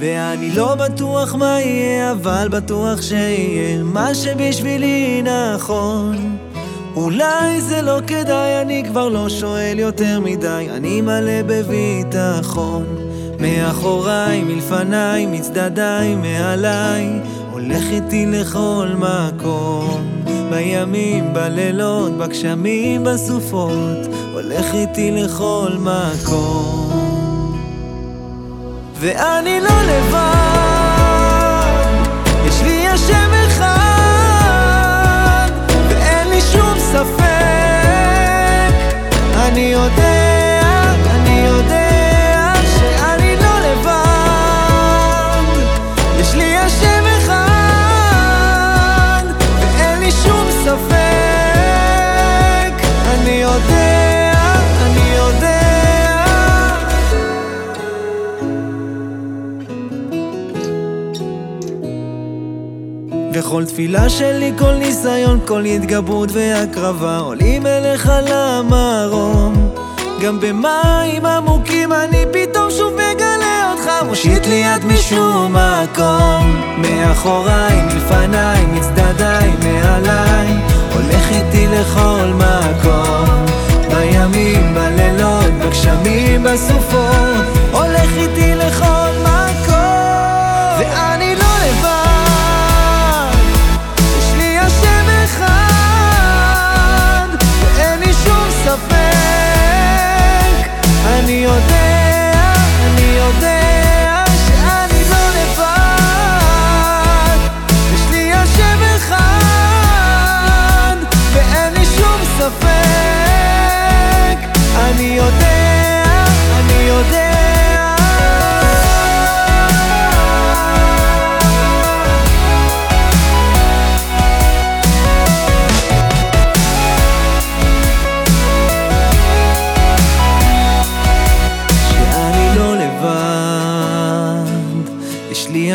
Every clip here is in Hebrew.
ואני לא בטוח מה יהיה, אבל בטוח שיהיה מה שבשבילי נכון. אולי זה לא כדאי, אני כבר לא שואל יותר מדי, אני מלא בביטחון. מאחוריי, מלפניי, מצדדיי, מעליי, הולך איתי לכל מקום. בימים, בלילות, בגשמים, בסופות, הולך איתי לכל מקום. ואני לא לבד, יש לי השם אחד, ואין לי שום ספק, אני יודע, וכל תפילה שלי, כל ניסיון, כל התגברות והקרבה עולים אליך למרום. גם במים עמוקים אני פתאום שוב מגלה אותך מושיט לי יד משום מקום. מאחוריי, מלפניי, מצדדיי, מעליי הולך איתי לכל מקום. בימים, בלילות, בגשמים, בסופות הולך איתי לכל מקום. ואני לא לבד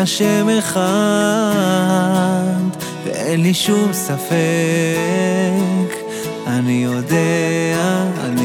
השם אחד, ואין לי שום ספק. אני יודע, אני